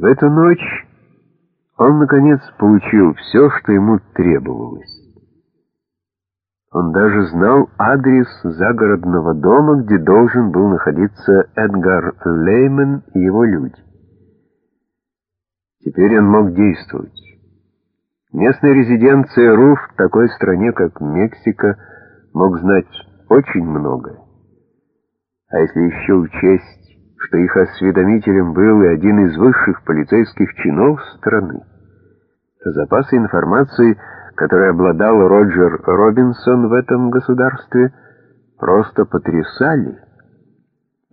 В эту ночь он, наконец, получил все, что ему требовалось. Он даже знал адрес загородного дома, где должен был находиться Эдгар Леймен и его люди. Теперь он мог действовать. Местная резиденция РУ в такой стране, как Мексика, мог знать очень многое. А если еще учесть, что их осведомителем был и один из высших полицейских чинов страны, запасы информации, которой обладал Роджер Робинсон в этом государстве, просто потрясали.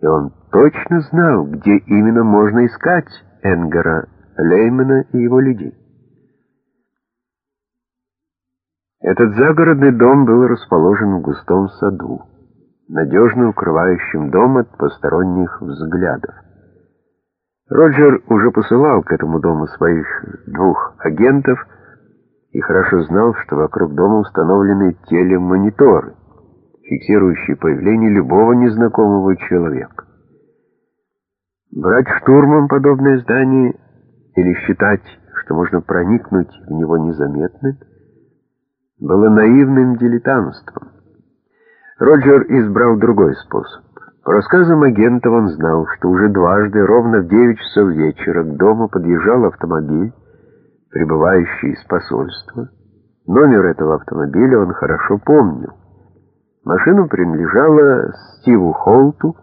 И он точно знал, где именно можно искать Энгара Леймана и его людей. Этот загородный дом был расположен в густом саду, надежно укрывающем дом от посторонних взглядов. Роджер уже посылал к этому дому своих двух агентов и хорошо знал, что вокруг дома установлены телемониторы, фиксирующие появление любого незнакомого человека. Брать штурмом подобное здание или считать, что можно проникнуть в него незаметно, было наивным дилетантством. Роджер избрал другой способ. По рассказам агентов он знал, что уже дважды, ровно в 9 часов вечера, к дому подъезжал автомобиль, прибывающий из посольства. Номер этого автомобиля он хорошо помнил. Машина принадлежала Стиву Холту,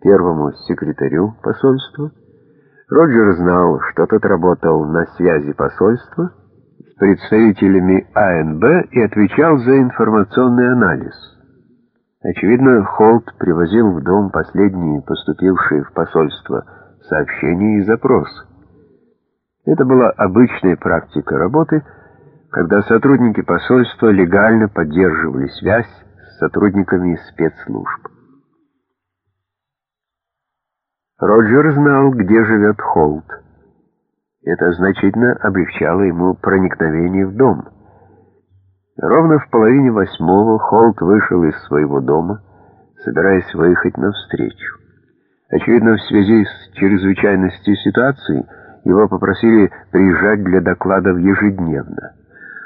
первому секретарю посольства. Роджер знал, что тот работал на связи посольства с представителями АНБ и отвечал за информационный анализ. Очевидно, Холт привозил в дом последние поступившие в посольство сообщения и запросы. Это была обычная практика работы, когда сотрудники посольства легально поддерживали связь с сотрудниками спецслужб. Роджер знал, где живет Холт. Это значительно облегчало ему проникновение в дом. Ровно в половине восьмого Холт вышел из своего дома, собираясь выехать навстречу. Очевидно, в связи с чрезвычайностью ситуации его попросили приезжать для докладов ежедневно.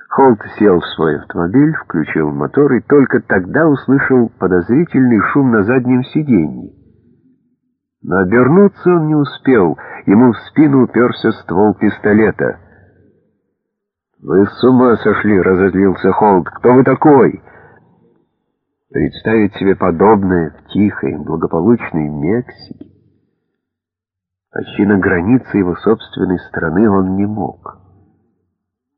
Холт сел в свой автомобиль, включил мотор и только тогда услышал подозрительный шум на заднем сиденье. Но обернуться он не успел, ему в спину уперся ствол пистолета. «Вы с ума сошли!» — разозлился Холд. «Кто вы такой?» Представить себе подобное в тихой, благополучной Мексике, почти на границе его собственной страны он не мог.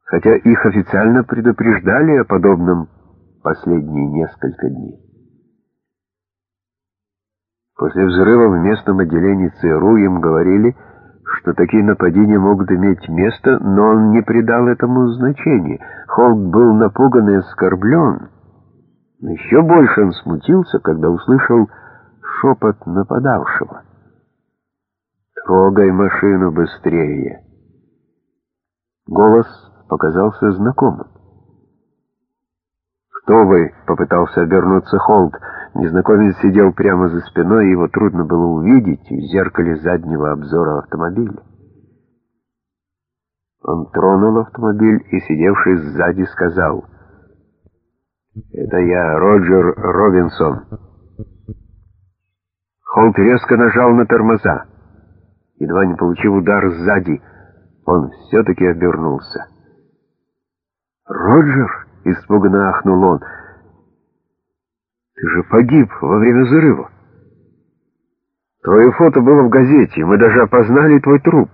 Хотя их официально предупреждали о подобном последние несколько дней. После взрыва в местном отделении ЦРУ им говорили, что такие нападения могут иметь место, но он не придал этому значения. Холт был напуган и оскорблен. Но еще больше он смутился, когда услышал шепот нападавшего. «Трогай машину быстрее!» Голос показался знакомым. «Кто вы?» — попытался обернуться Холт. Незнакомец сидел прямо за спиной, его трудно было увидеть в зеркале заднего обзора автомобиля. Он тронул автомобиль и, сидевший сзади, сказал, «Это я, Роджер Робинсон». Холт резко нажал на тормоза. Едва не получив удар сзади, он все-таки обернулся. «Роджер!» Испуганно ахнул он. «Ты же погиб во время взрыва. Твое фото было в газете, мы даже опознали твой труп».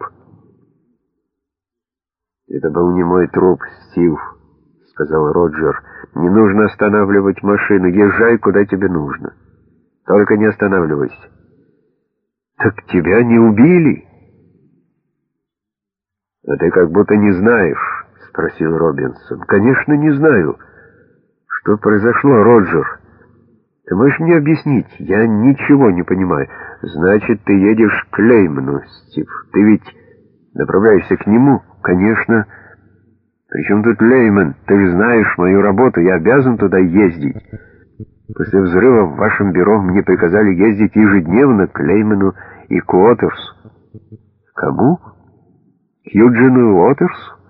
«Это был не мой труп, Стив», — сказал Роджер. «Не нужно останавливать машину. Езжай, куда тебе нужно. Только не останавливайся». «Так тебя не убили?» «А ты как будто не знаешь». — спросил Робинсон. «Конечно, не знаю. Что произошло, Роджер? Ты можешь мне объяснить? Я ничего не понимаю. Значит, ты едешь к Лейману, Стив. Ты ведь направляешься к нему? Конечно. Причем тут Лейман? Ты же знаешь мою работу. Я обязан туда ездить. После взрыва в вашем бюро мне приказали ездить ежедневно к Лейману и к Уотерсу. Кому? К Юджину Уотерсу?